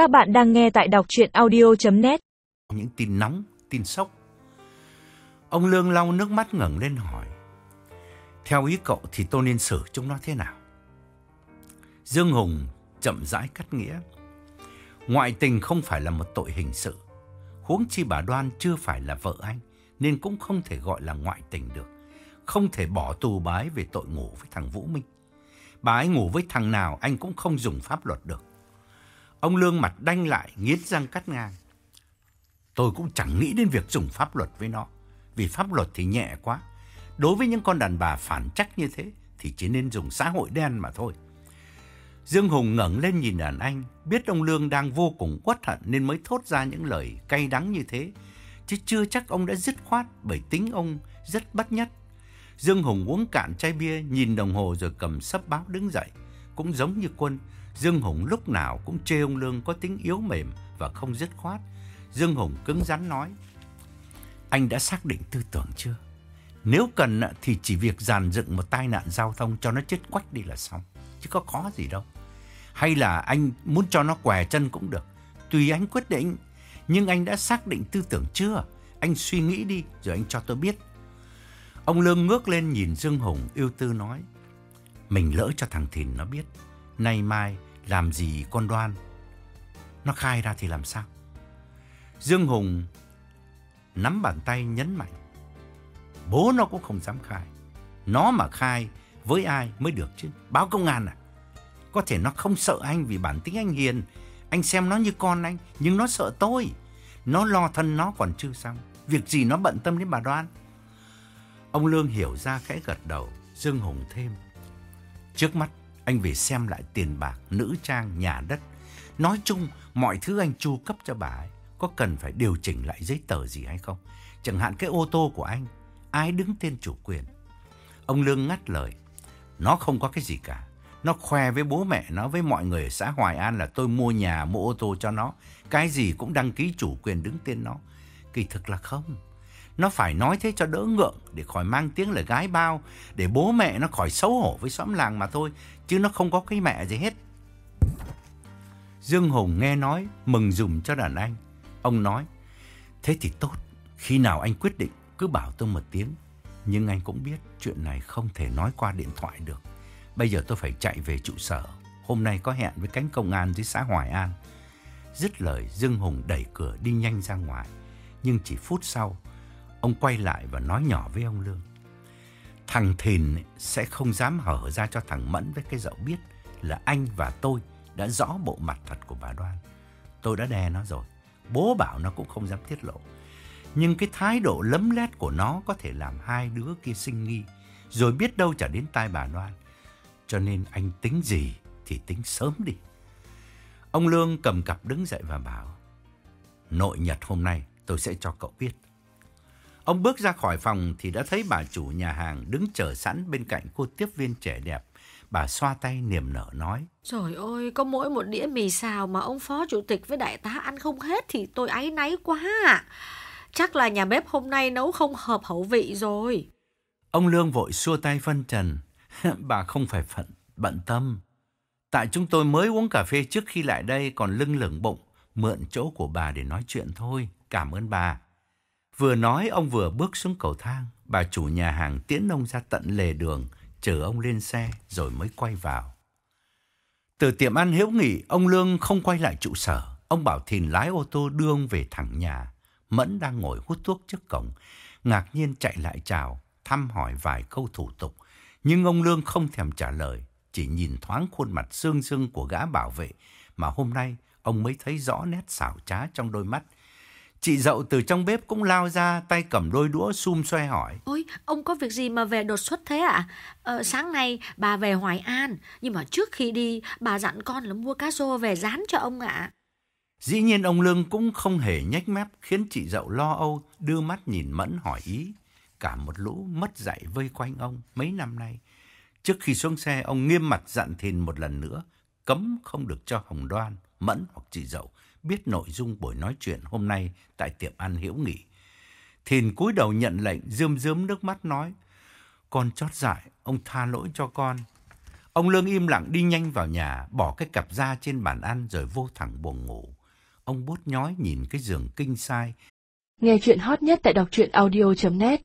Các bạn đang nghe tại đọc chuyện audio.net Những tin nóng, tin sốc. Ông Lương lau nước mắt ngẩng lên hỏi. Theo ý cậu thì tôi nên xử chúng nó thế nào? Dương Hùng chậm rãi cắt nghĩa. Ngoại tình không phải là một tội hình sự. Huống chi bà Đoan chưa phải là vợ anh, nên cũng không thể gọi là ngoại tình được. Không thể bỏ tù bái về tội ngủ với thằng Vũ Minh. Bà ấy ngủ với thằng nào anh cũng không dùng pháp luật được. Ông Lương mặt đanh lại, nghiến răng cắt ngang. Tôi cũng chẳng nghĩ đến việc dùng pháp luật với nó. Vì pháp luật thì nhẹ quá. Đối với những con đàn bà phản trắc như thế thì chỉ nên dùng xã hội đen mà thôi. Dương Hùng ngẩng lên nhìn đàn anh, biết ông Lương đang vô cùng uất hận nên mới thốt ra những lời cay đắng như thế. Chứ chưa chắc ông đã dứt khoát bởi tính ông rất bất nhất. Dương Hùng uống cạn chai bia, nhìn đồng hồ rồi cầm sấp báo đứng dậy. Cũng giống như quân, Dương Hùng lúc nào cũng chê ông Lương có tính yếu mềm và không dứt khoát. Dương Hùng cứng rắn nói, anh đã xác định tư tưởng chưa? Nếu cần thì chỉ việc dàn dựng một tai nạn giao thông cho nó chết quách đi là xong, chứ có khó gì đâu. Hay là anh muốn cho nó què chân cũng được, tùy anh quyết định. Nhưng anh đã xác định tư tưởng chưa? Anh suy nghĩ đi rồi anh cho tôi biết. Ông Lương ngước lên nhìn Dương Hùng yêu tư nói, mình lỡ cho thằng Thìn nó biết, nay mai làm gì con đoan. Nó khai ra thì làm sao? Dương Hùng nắm bàn tay nhấn mạnh. Bố nó cũng không dám khai. Nó mà khai với ai mới được chứ. Báo công an à? Có thể nó không sợ anh vì bản tính anh hiền. Anh xem nó như con anh, nhưng nó sợ tôi. Nó lo thân nó còn chưa xong. Việc gì nó bận tâm đến bà Đoan. Ông Lương hiểu ra khẽ gật đầu, Dương Hùng thêm. Trước mắt, anh về xem lại tiền bạc, nữ trang, nhà đất. Nói chung, mọi thứ anh chu cấp cho bà ấy, có cần phải điều chỉnh lại giấy tờ gì hay không? Chẳng hạn cái ô tô của anh, ai đứng tên chủ quyền? Ông Lương ngắt lời, nó không có cái gì cả. Nó khoe với bố mẹ nó, với mọi người ở xã Hoài An là tôi mua nhà, mua ô tô cho nó. Cái gì cũng đăng ký chủ quyền đứng tên nó. Kỳ thực là không. Nó phải nói thế cho đỡ ngượng để khỏi mang tiếng là gái bao, để bố mẹ nó khỏi xấu hổ với xóm làng mà thôi, chứ nó không có cái mẹ gì hết. Dương Hùng nghe nói mừng dùm cho đàn anh. Ông nói, thế thì tốt, khi nào anh quyết định cứ bảo tôi một tiếng. Nhưng anh cũng biết chuyện này không thể nói qua điện thoại được. Bây giờ tôi phải chạy về trụ sở. Hôm nay có hẹn với cánh công an dưới xã Hoài An. Dứt lời, Dương Hùng đẩy cửa đi nhanh ra ngoài. Nhưng chỉ phút sau, ông quay lại và nói nhỏ với ông Lương. Thằng Thìn sẽ không dám hở ra cho thằng Mẫn với cái dậu biết là anh và tôi đã rõ bộ mặt thật của bà Đoan. Tôi đã đè nó rồi. Bố bảo nó cũng không dám tiết lộ. Nhưng cái thái độ lấm lét của nó có thể làm hai đứa kia sinh nghi. Rồi biết đâu trả đến tai bà Đoan. Cho nên anh tính gì thì tính sớm đi. Ông Lương cầm cặp đứng dậy và bảo. Nội nhật hôm nay tôi sẽ cho cậu biết. Ông bước ra khỏi phòng thì đã thấy bà chủ nhà hàng đứng chờ sẵn bên cạnh cô tiếp viên trẻ đẹp. Bà xoa tay niềm nở nói. Trời ơi, có mỗi một đĩa mì xào mà ông phó chủ tịch với đại tá ăn không hết thì tôi áy náy quá. Chắc là nhà bếp hôm nay nấu không hợp khẩu vị rồi. Ông Lương vội xua tay phân trần. bà không phải phận, bận tâm. Tại chúng tôi mới uống cà phê trước khi lại đây còn lưng lửng bụng. Mượn chỗ của bà để nói chuyện thôi. Cảm ơn bà. Vừa nói ông vừa bước xuống cầu thang. Bà chủ nhà hàng tiễn ông ra tận lề đường, chờ ông lên xe rồi mới quay vào. Từ tiệm ăn hiếu nghỉ, ông Lương không quay lại trụ sở. Ông bảo Thìn lái ô tô đưa ông về thẳng nhà. Mẫn đang ngồi hút thuốc trước cổng, ngạc nhiên chạy lại chào, thăm hỏi vài câu thủ tục. Nhưng ông Lương không thèm trả lời, chỉ nhìn thoáng khuôn mặt sương sương của gã bảo vệ mà hôm nay ông mới thấy rõ nét xảo trá trong đôi mắt Chị dậu từ trong bếp cũng lao ra, tay cầm đôi đũa xum xoe hỏi. Ôi, ông có việc gì mà về đột xuất thế ạ? À? Ờ, sáng nay bà về Hoài An, nhưng mà trước khi đi, bà dặn con là mua cá rô về rán cho ông ạ. Dĩ nhiên ông Lương cũng không hề nhếch mép, khiến chị dậu lo âu, đưa mắt nhìn Mẫn hỏi ý. Cả một lũ mất dạy vây quanh ông mấy năm nay. Trước khi xuống xe, ông nghiêm mặt dặn Thìn một lần nữa, cấm không được cho Hồng Đoan, Mẫn hoặc chị dậu biết nội dung buổi nói chuyện hôm nay tại tiệm ăn Hiễu Nghị. Thìn cúi đầu nhận lệnh, rơm rớm nước mắt nói, con chót dại, ông tha lỗi cho con. Ông Lương im lặng đi nhanh vào nhà, bỏ cái cặp da trên bàn ăn rồi vô thẳng buồng ngủ. Ông bút nhói nhìn cái giường kinh sai. Nghe chuyện hot nhất tại đọc truyện audio.net